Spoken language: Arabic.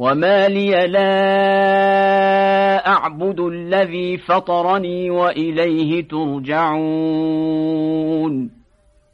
وما لي لا أعبد الذي فطرني وإليه ترجعون